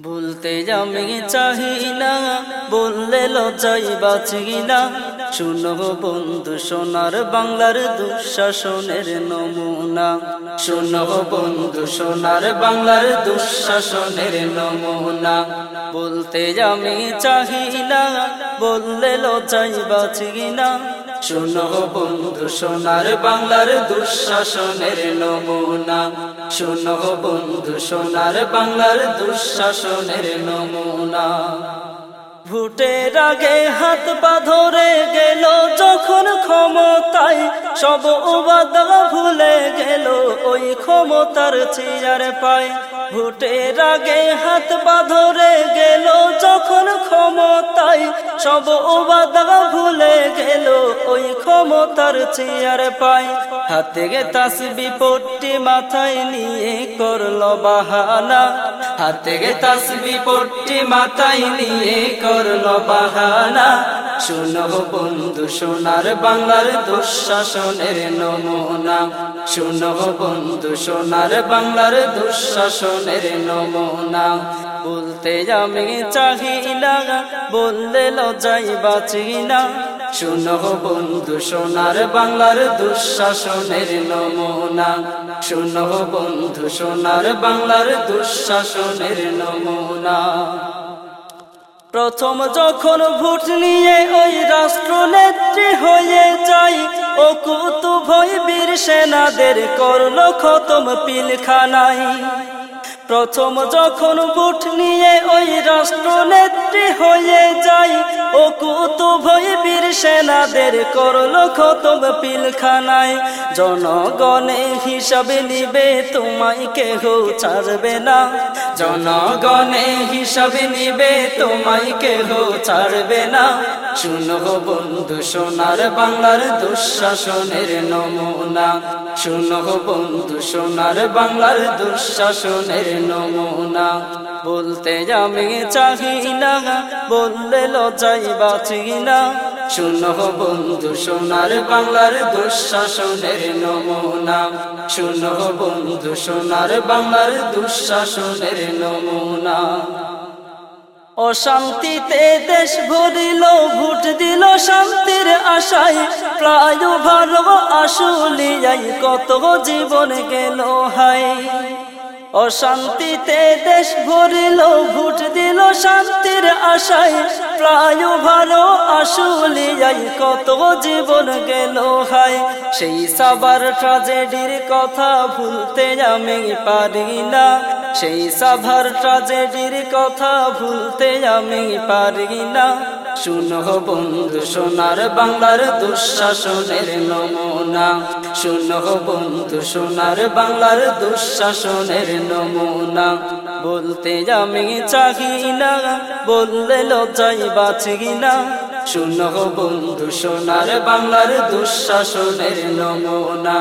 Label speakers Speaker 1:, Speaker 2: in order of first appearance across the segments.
Speaker 1: বলতে আমি চাহি না, বললে লজ্জাই বাঁচি না। শুনো বন্ধু, সোনার বাংলার দুঃশাসনের নমুনা। শুনো বন্ধু, সোনার বাংলার দুঃশাসনের নমুনা। বলতে আমি চাহি না, বললে লজ্জাই বাঁচি না। শুনো বন্ধু, সোনার বাংলার দুঃশাসনের নমুনা। শুনো বন্ধু, সোনার বাংলার দুঃশাসনের নমুনা। ভোটের আগে হাত পা ধরে গেল যখন ক্ষমতায়। সব উবাদা ভুলে গেল ওই ক্ষমতার চেয়ার পায়। ভোটের আগে হাত পা ধরে গেল যখন ক্ষমতায়। সব উবাদা ভুলে গেল, ওই ক্ষমতার চেয়ার পায় হাতে গে তাসবি পট্টি মাথায় নিয়ে করল বাহানা। হাতে গে তাসবি পট্টি মাথায় নিয়ে করল বাহানা। শুনো বন্ধু, সোনার বাংলার দুঃশাসনের নমুনা। শুনো বন্ধু, সোনার বাংলার দুঃশাসনের নমুনা। বলতে আমি চাহি না বললে লজাই বাঁচি না শুনো বন্ধু, সোনার বাংলার দুঃশাসনের নমুনা। শুনো বন্ধু, সোনার বাংলার দুঃশাসনের নমুনা। প্রথম যখন ভোট নিয়ে ওই রাষ্ট্র নেত্রী হয়ে যাই ও কুতু ভয় বীর সেনাদের করল খতম পিলখানাই প্রথম যখন ভোট নিয়ে ওই রাষ্ট্র নেত্রী হয়ে যাই ও সেনাদের করল খতম পিলখানায়। জনগণে হিসাবে নিবে, তোমায় কেহ ছাড়বে না। জনগণে হিসাবে নিবে, তোমায় কেহ ছাড়বে না। শুনো বন্ধু, সোনার বাংলার দুঃশাসনের নমুনা। শুনো বন্ধু, সোনার বাংলার দুঃশাসনের নমুনা। বলতে আমি চাহি না বললে লজাই বাঁচি না শুনো বন্ধু, সোনার বাংলার দুঃশাসনের নমুনা। শুনো বন্ধু, সোনার বাংলার দুঃশাসনের নমুনা। অশান্তিতে দেশ ভরিল, ভোট দিল শান্তির আশায়। প্রায় ভালো আসুলিয়াই কত জীবন গেল হাই অশান্তিতে দেশ ভরিল, ভোট দিল শান্তির আশায়। প্রায় ভালো আসুলিয়াই কত জীবন গেল হাই সেই সাবার ট্রাজেডির কথা ভুলতে আমি পারি না। সেই সাভার ট্রাজেডির কথা ভুলতে আমি পারি না। শুনো বন্ধু, সোনার বাংলার দুঃশাসনের নমুনা। শুনো বন্ধু, সোনার বাংলার দুঃশাসনের নমুনা। বলতে আমি চাহি না, বললে লজ্জাই বাঁচি না। শুনো বন্ধু, সোনার বাংলার দুঃশাসনের নমুনা।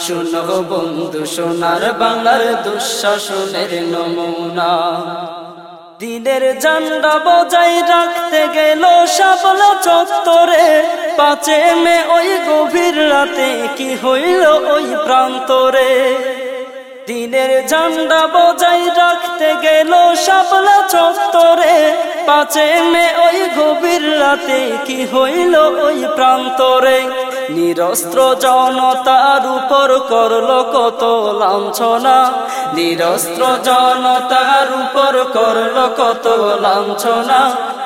Speaker 1: শুনো বন্ধু, সোনার বাংলার দুঃশাসনের নমুনা। দিনের জান্ডা বজাই রাখতে গেল সাবল চত্বরে। পাঁচে মে ওই গভীর রাতে কি হইল ওই প্রান্তরে? দিনের জান্ডা বজাই রাখতে গেল শাপলা চত্বরে। পাঁচে মে ওই গভীর রাতে কি হইল ওই প্রান্তরে? নিরস্ত্র জনতার উপর করল কত লাঞ্ছনা। নিরস্ত্র জনতার উপর করল কত লাঞ্ছনা।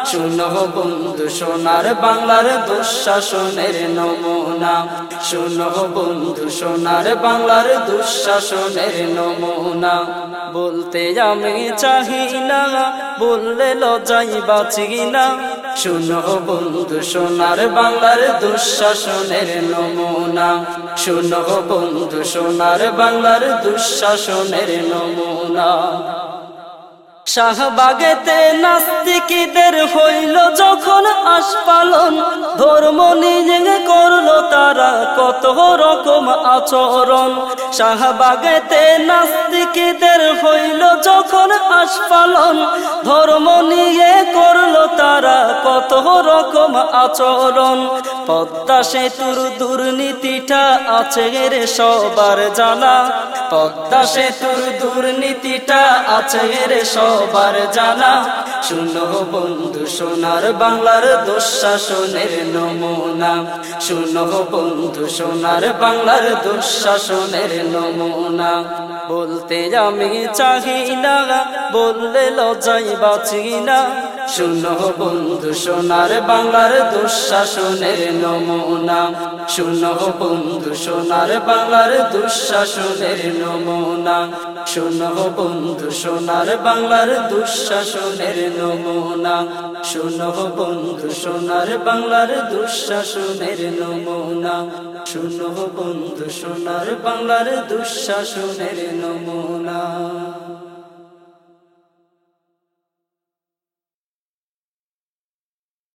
Speaker 1: শুনো বন্ধু, সোনার বাংলার দুঃশাসনের নমুনা। শুনো বন্ধু, সোনার বাংলার দুঃশাসনের নমুনা। বলতে আমি চাহি না বললে লজাই বাঁচি না শুনো বন্ধু, সোনার বাংলার দুঃশাসনের নমুনা। শুনো বন্ধু, সোনার বাংলার দুঃশাসনের নমুনা। শাহবাগেতে নাস্তিকদের হইল যখন আশপালন ধর্ম নিজে করল তারা কত রকম আচরণ। শাহবাগেতে নাস্তিকদের হইল যখন আশপালন ধর্ম নিয়ে করল তারা, কত রকম আচরণ। পদ্মা সেতুর দুর্নীতিটা আছে রে সবার জানা। পদ্মা সেতুর দুর্নীতিটা আছে রে সবার জানা। শুনো বন্ধু, সোনার বাংলার দুঃশাসনের নমুনা। শুনো বন্ধু, সোনার বাংলার দুঃশাসনের নমুনা। বলতে আমি চাহি না বললে লজাই বাঁচি না। শুনো বন্ধু সোনার বাংলার দুঃশাসনের নমুনা। শুনো বন্ধু, সোনার বাংলার দুঃশাসনের নমুনা। শুনো বন্ধু, সোনার বাংলার দুঃশাসনের নমুনা। শুনো বন্ধু, সোনার বাংলার দুঃশাসনের নমুনা। শুনো বন্ধু, সোনার বাংলার দুঃশাসনের নমুনা।